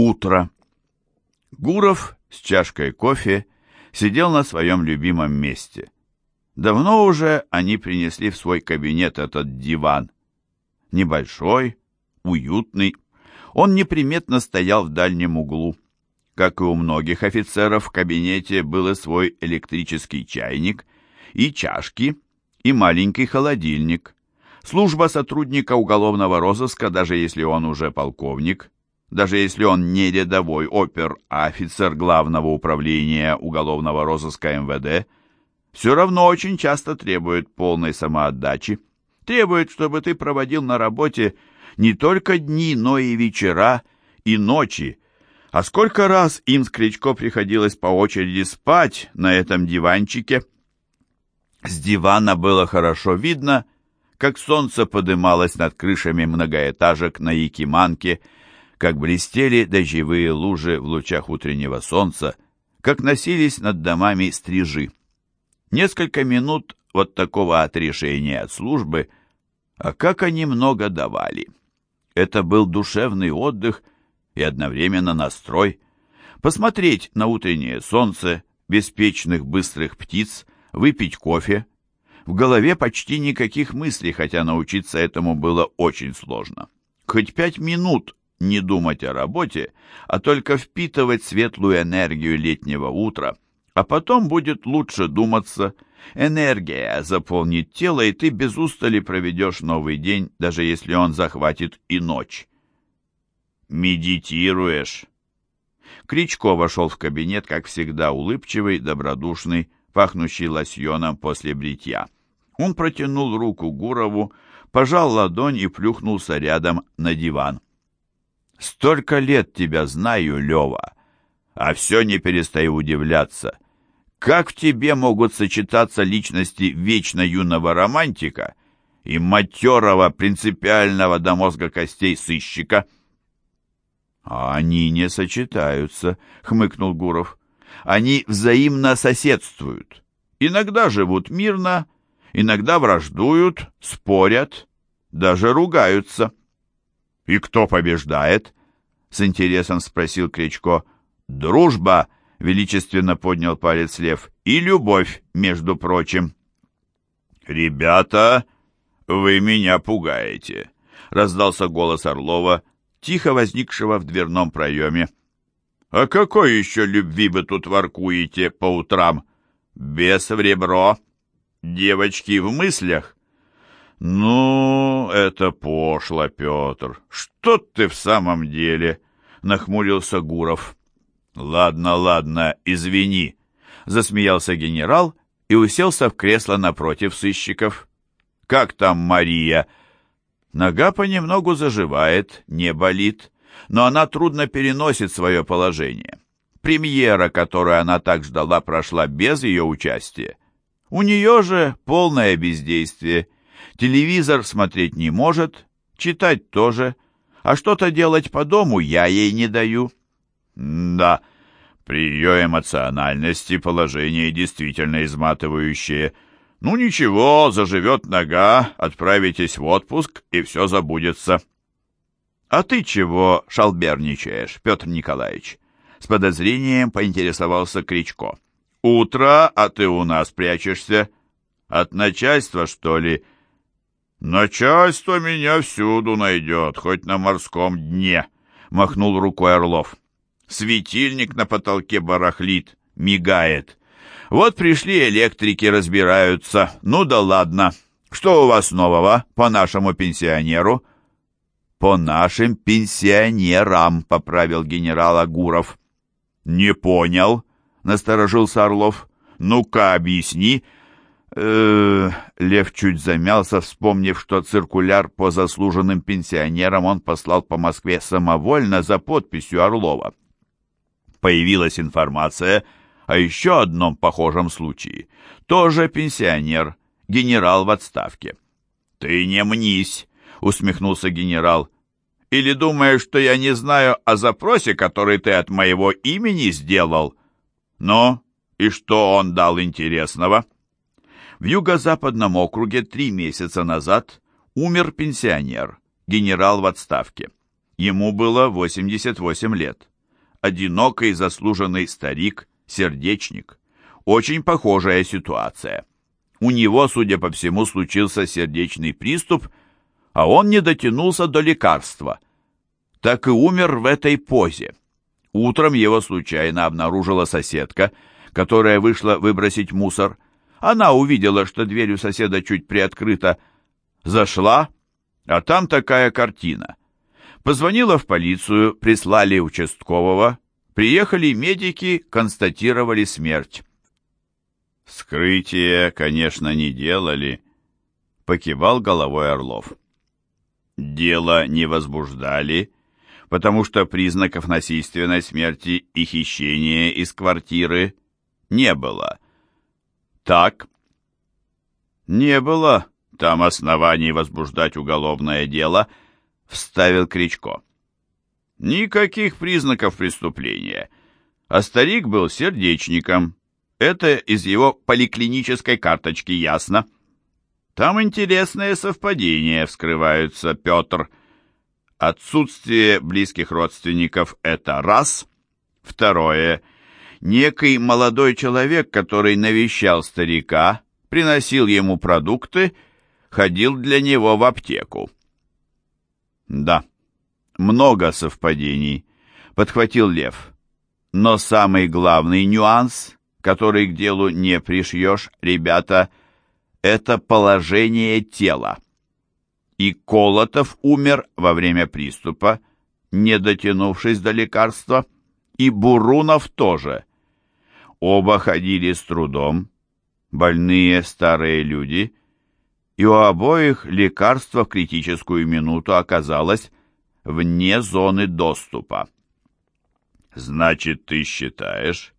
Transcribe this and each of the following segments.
Утро. Гуров с чашкой кофе сидел на своем любимом месте. Давно уже они принесли в свой кабинет этот диван. Небольшой, уютный. Он неприметно стоял в дальнем углу. Как и у многих офицеров, в кабинете был и свой электрический чайник, и чашки, и маленький холодильник. Служба сотрудника уголовного розыска, даже если он уже полковник, даже если он не рядовой опер, а офицер главного управления уголовного розыска МВД, все равно очень часто требует полной самоотдачи, требует, чтобы ты проводил на работе не только дни, но и вечера, и ночи. А сколько раз им с Кричко приходилось по очереди спать на этом диванчике? С дивана было хорошо видно, как солнце подымалось над крышами многоэтажек на Якиманке, как блестели дождевые лужи в лучах утреннего солнца, как носились над домами стрижи. Несколько минут вот такого отрешения от службы, а как они много давали. Это был душевный отдых и одновременно настрой. Посмотреть на утреннее солнце, беспечных быстрых птиц, выпить кофе. В голове почти никаких мыслей, хотя научиться этому было очень сложно. Хоть пять минут не думать о работе, а только впитывать светлую энергию летнего утра, а потом будет лучше думаться. Энергия заполнит тело, и ты без устали проведешь новый день, даже если он захватит и ночь. «Медитируешь?» Кричко вошел в кабинет, как всегда, улыбчивый, добродушный, пахнущий лосьоном после бритья. Он протянул руку Гурову, пожал ладонь и плюхнулся рядом на диван. Столько лет тебя знаю, Лева, а все не перестаю удивляться. Как в тебе могут сочетаться личности вечно юного романтика и матерого, принципиального до мозга костей сыщика? А они не сочетаются, хмыкнул Гуров. Они взаимно соседствуют. Иногда живут мирно, иногда враждуют, спорят, даже ругаются. «И кто побеждает?» — с интересом спросил Кричко. «Дружба!» — величественно поднял палец Лев. «И любовь, между прочим». «Ребята, вы меня пугаете!» — раздался голос Орлова, тихо возникшего в дверном проеме. «О какой еще любви вы тут воркуете по утрам? Без в ребро? Девочки в мыслях?» «Ну, это пошло, Петр. Что ты в самом деле?» — нахмурился Гуров. «Ладно, ладно, извини», — засмеялся генерал и уселся в кресло напротив сыщиков. «Как там Мария?» Нога понемногу заживает, не болит, но она трудно переносит свое положение. Премьера, которую она так ждала, прошла без ее участия. У нее же полное бездействие — Телевизор смотреть не может, читать тоже, а что-то делать по дому я ей не даю. Да, при ее эмоциональности положение действительно изматывающее. Ну ничего, заживет нога, отправитесь в отпуск, и все забудется. А ты чего шалберничаешь, Петр Николаевич? С подозрением поинтересовался Кричко. Утро, а ты у нас прячешься. От начальства, что ли, — «Начальство меня всюду найдет, хоть на морском дне», — махнул рукой Орлов. «Светильник на потолке барахлит, мигает. Вот пришли электрики, разбираются. Ну да ладно. Что у вас нового по нашему пенсионеру?» «По нашим пенсионерам», — поправил генерал Агуров. «Не понял», — насторожился Орлов. «Ну-ка, объясни» э Лев чуть замялся, вспомнив, что циркуляр по заслуженным пенсионерам он послал по Москве самовольно за подписью Орлова. Появилась информация о еще одном похожем случае. Тоже пенсионер, генерал в отставке. «Ты не мнись», — усмехнулся генерал. «Или думаешь, что я не знаю о запросе, который ты от моего имени сделал? Ну, и что он дал интересного?» В юго-западном округе три месяца назад умер пенсионер, генерал в отставке. Ему было 88 лет. Одинокий заслуженный старик, сердечник. Очень похожая ситуация. У него, судя по всему, случился сердечный приступ, а он не дотянулся до лекарства. Так и умер в этой позе. Утром его случайно обнаружила соседка, которая вышла выбросить мусор. Она увидела, что дверь у соседа чуть приоткрыта. Зашла, а там такая картина. Позвонила в полицию, прислали участкового. Приехали медики, констатировали смерть. Вскрытие, конечно, не делали, покивал головой Орлов. Дело не возбуждали, потому что признаков насильственной смерти и хищения из квартиры не было. Так? Не было там оснований возбуждать уголовное дело, вставил Кричко. Никаких признаков преступления. А старик был сердечником, это из его поликлинической карточки ясно. Там интересные совпадения вскрываются, Петр. Отсутствие близких родственников – это раз. Второе. Некий молодой человек, который навещал старика, приносил ему продукты, ходил для него в аптеку. Да, много совпадений, подхватил Лев. Но самый главный нюанс который к делу не пришьешь, ребята, это положение тела. И Колотов умер во время приступа, не дотянувшись до лекарства, и Бурунов тоже. Оба ходили с трудом, больные старые люди, и у обоих лекарство в критическую минуту оказалось вне зоны доступа. «Значит, ты считаешь,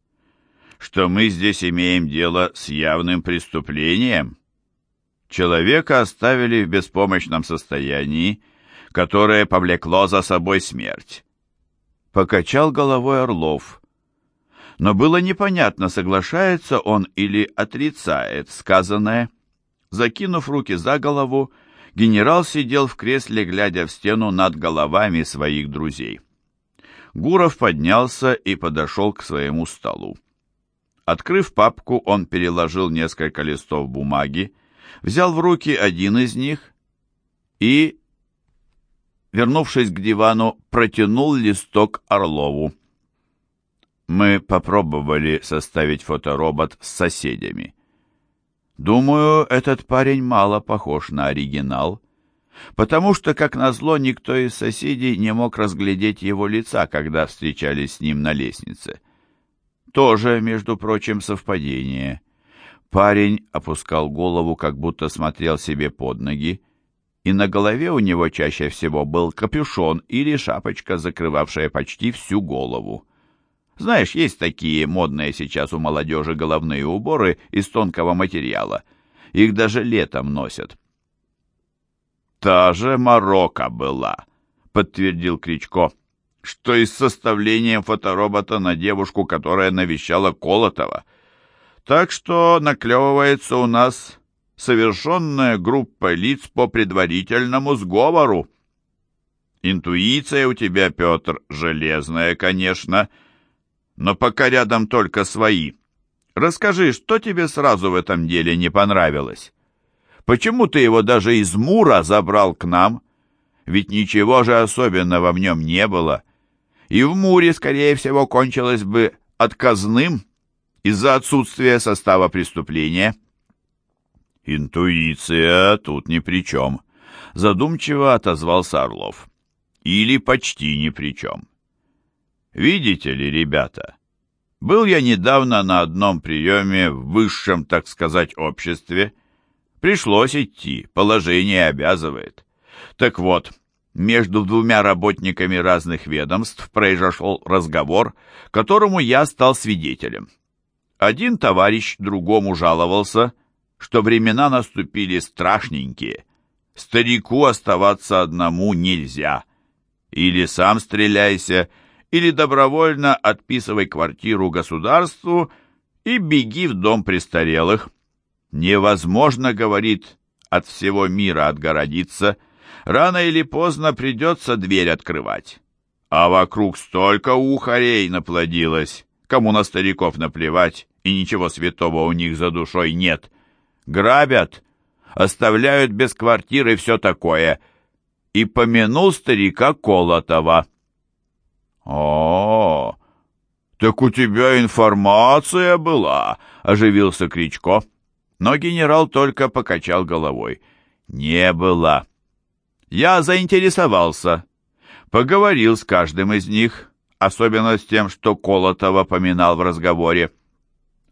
что мы здесь имеем дело с явным преступлением. Человека оставили в беспомощном состоянии, которое повлекло за собой смерть. Покачал головой Орлов. Но было непонятно, соглашается он или отрицает сказанное. Закинув руки за голову, генерал сидел в кресле, глядя в стену над головами своих друзей. Гуров поднялся и подошел к своему столу. Открыв папку, он переложил несколько листов бумаги, взял в руки один из них и, вернувшись к дивану, протянул листок Орлову. Мы попробовали составить фоторобот с соседями. Думаю, этот парень мало похож на оригинал, потому что, как назло, никто из соседей не мог разглядеть его лица, когда встречались с ним на лестнице. Тоже, между прочим, совпадение. Парень опускал голову, как будто смотрел себе под ноги, и на голове у него чаще всего был капюшон или шапочка, закрывавшая почти всю голову. Знаешь, есть такие модные сейчас у молодежи головные уборы из тонкого материала. Их даже летом носят. «Та же Марокко была», — подтвердил Кричко что и с составлением фоторобота на девушку, которая навещала Колотова. Так что наклевывается у нас совершенная группа лиц по предварительному сговору. Интуиция у тебя, Петр, железная, конечно, но пока рядом только свои. Расскажи, что тебе сразу в этом деле не понравилось? Почему ты его даже из Мура забрал к нам? Ведь ничего же особенного в нем не было и в Муре, скорее всего, кончилось бы отказным из-за отсутствия состава преступления. «Интуиция тут ни при чем», — задумчиво отозвался Орлов. «Или почти ни при чем. Видите ли, ребята, был я недавно на одном приеме в высшем, так сказать, обществе. Пришлось идти, положение обязывает. Так вот, между двумя работниками разных ведомств произошел разговор, которому я стал свидетелем. Один товарищ другому жаловался, что времена наступили страшненькие. Старику оставаться одному нельзя. Или сам стреляйся, или добровольно отписывай квартиру государству и беги в дом престарелых. Невозможно, говорит, от всего мира отгородиться – Рано или поздно придется дверь открывать. А вокруг столько ухарей наплодилось, кому на стариков наплевать, и ничего святого у них за душой нет. Грабят, оставляют без квартиры все такое. И помянул старика Колотова. О, так у тебя информация была, оживился Кричко. Но генерал только покачал головой. Не было. Я заинтересовался. Поговорил с каждым из них, особенно с тем, что Колотова поминал в разговоре.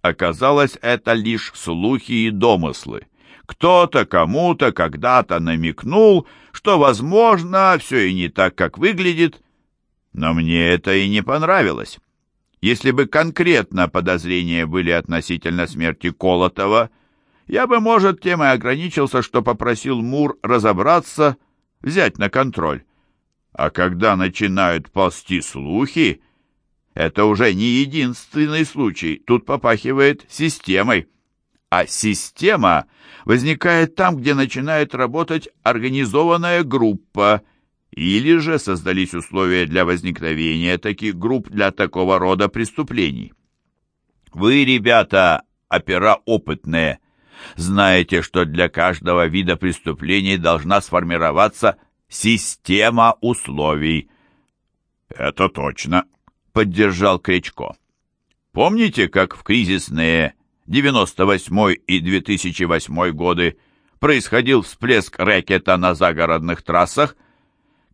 Оказалось, это лишь слухи и домыслы. Кто-то кому-то когда-то намекнул, что, возможно, все и не так, как выглядит, но мне это и не понравилось. Если бы конкретно подозрения были относительно смерти Колотова, я бы, может, тем и ограничился, что попросил Мур разобраться, взять на контроль. А когда начинают ползти слухи, это уже не единственный случай, тут попахивает системой. А система возникает там, где начинает работать организованная группа, или же создались условия для возникновения таких групп для такого рода преступлений. Вы, ребята, опера опытные, знаете, что для каждого вида преступлений должна сформироваться система условий. Это точно, поддержал Кричко. Помните, как в кризисные 98 и 2008 годы происходил всплеск рэкета на загородных трассах,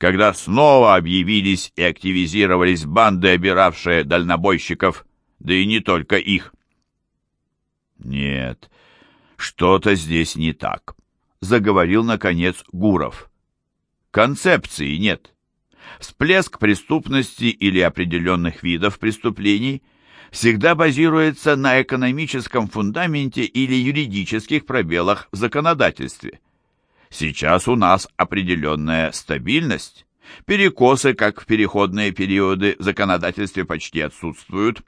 когда снова объявились и активизировались банды, обиравшие дальнобойщиков, да и не только их. Нет, что-то здесь не так, заговорил, наконец, Гуров. Концепции нет. Всплеск преступности или определенных видов преступлений всегда базируется на экономическом фундаменте или юридических пробелах в законодательстве. Сейчас у нас определенная стабильность. Перекосы, как в переходные периоды, в законодательстве почти отсутствуют.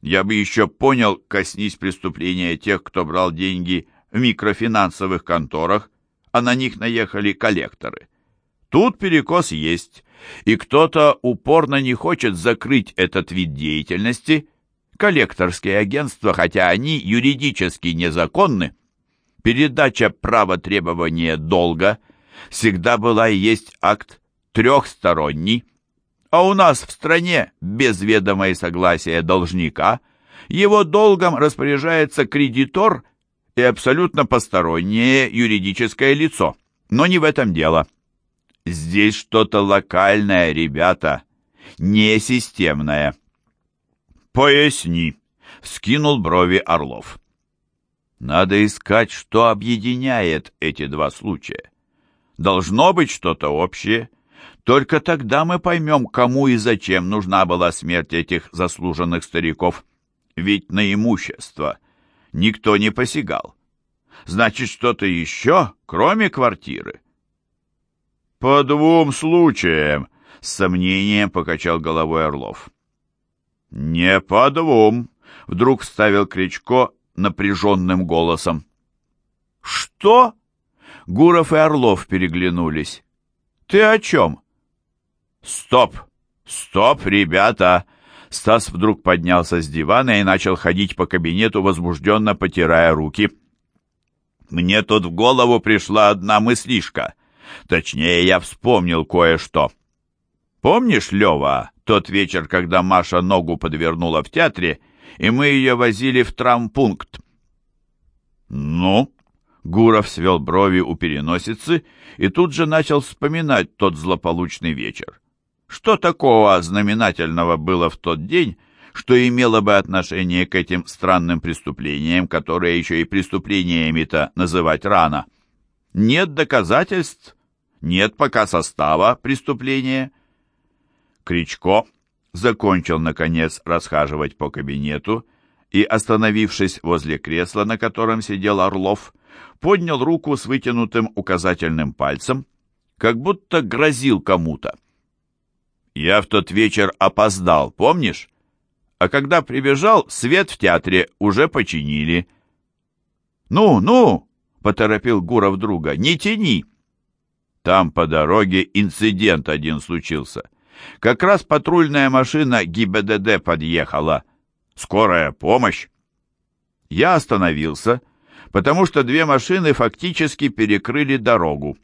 Я бы еще понял, коснись преступления тех, кто брал деньги в микрофинансовых конторах, а на них наехали коллекторы. Тут перекос есть, и кто-то упорно не хочет закрыть этот вид деятельности. Коллекторские агентства, хотя они юридически незаконны, передача права требования долга всегда была и есть акт трехсторонний, а у нас в стране без ведома и согласия должника его долгом распоряжается кредитор и абсолютно постороннее юридическое лицо. Но не в этом дело. Здесь что-то локальное, ребята, не системное. Поясни, скинул брови Орлов. Надо искать, что объединяет эти два случая. Должно быть что-то общее. Только тогда мы поймем, кому и зачем нужна была смерть этих заслуженных стариков. Ведь на имущество никто не посягал. Значит, что-то еще, кроме квартиры. «По двум случаям», — с сомнением покачал головой Орлов. «Не по двум», — вдруг вставил Кричко напряженным голосом. «Что?» — Гуров и Орлов переглянулись. «Ты о чем?» «Стоп! Стоп, ребята!» Стас вдруг поднялся с дивана и начал ходить по кабинету, возбужденно потирая руки. «Мне тут в голову пришла одна мыслишка. Точнее, я вспомнил кое-что. Помнишь, Лева, тот вечер, когда Маша ногу подвернула в театре, и мы ее возили в травмпункт?» «Ну?» Гуров свел брови у переносицы и тут же начал вспоминать тот злополучный вечер. Что такого знаменательного было в тот день, что имело бы отношение к этим странным преступлениям, которые еще и преступлениями-то называть рано? Нет доказательств, нет пока состава преступления. Кричко закончил, наконец, расхаживать по кабинету и, остановившись возле кресла, на котором сидел Орлов, поднял руку с вытянутым указательным пальцем, как будто грозил кому-то. «Я в тот вечер опоздал, помнишь? А когда прибежал, свет в театре уже починили». «Ну, ну!» — поторопил Гуров друга. «Не тяни!» Там по дороге инцидент один случился. Как раз патрульная машина ГИБДД подъехала. Скорая помощь. Я остановился, потому что две машины фактически перекрыли дорогу.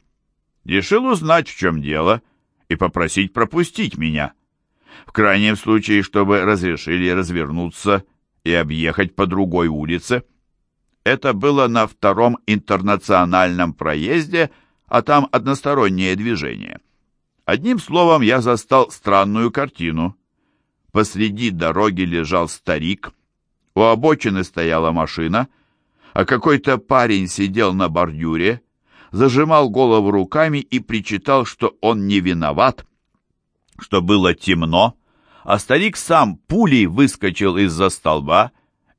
Решил узнать, в чем дело, и попросить пропустить меня. В крайнем случае, чтобы разрешили развернуться и объехать по другой улице. Это было на втором интернациональном проезде, а там одностороннее движение. Одним словом, я застал странную картину. Посреди дороги лежал старик, у обочины стояла машина, а какой-то парень сидел на бордюре, зажимал голову руками и причитал, что он не виноват, что было темно, а старик сам пулей выскочил из-за столба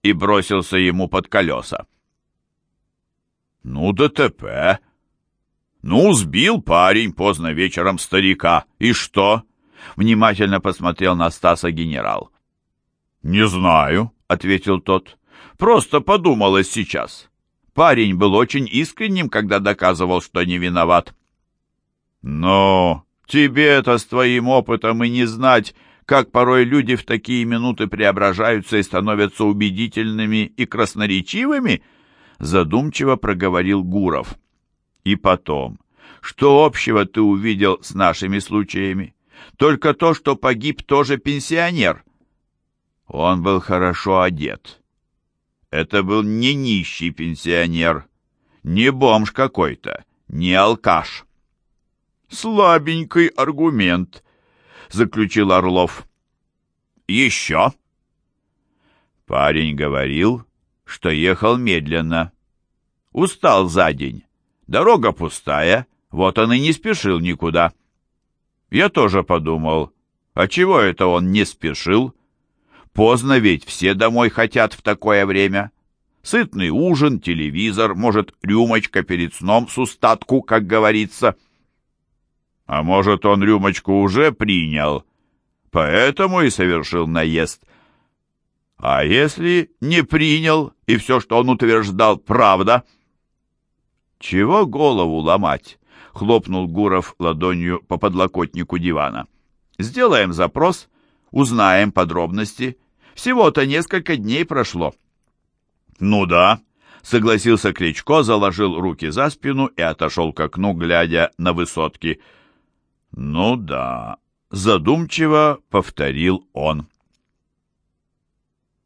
и бросился ему под колеса. «Ну, ДТП. Ну, сбил парень поздно вечером старика. И что?» Внимательно посмотрел на Стаса генерал. «Не знаю», — ответил тот. «Просто подумалось сейчас. Парень был очень искренним, когда доказывал, что не виноват». «Но тебе-то с твоим опытом и не знать, как порой люди в такие минуты преображаются и становятся убедительными и красноречивыми?» задумчиво проговорил Гуров. И потом, что общего ты увидел с нашими случаями? Только то, что погиб тоже пенсионер. Он был хорошо одет. Это был не нищий пенсионер, не бомж какой-то, не алкаш. «Слабенький аргумент», — заключил Орлов. «Еще?» Парень говорил, что ехал медленно. Устал за день. Дорога пустая, вот он и не спешил никуда. Я тоже подумал, а чего это он не спешил? Поздно ведь, все домой хотят в такое время. Сытный ужин, телевизор, может, рюмочка перед сном с устатку, как говорится. А может, он рюмочку уже принял, поэтому и совершил наезд — а если не принял, и все, что он утверждал, правда? Чего голову ломать? Хлопнул Гуров ладонью по подлокотнику дивана. Сделаем запрос, узнаем подробности. Всего-то несколько дней прошло. Ну да, согласился Кличко, заложил руки за спину и отошел к окну, глядя на высотки. Ну да, задумчиво повторил он.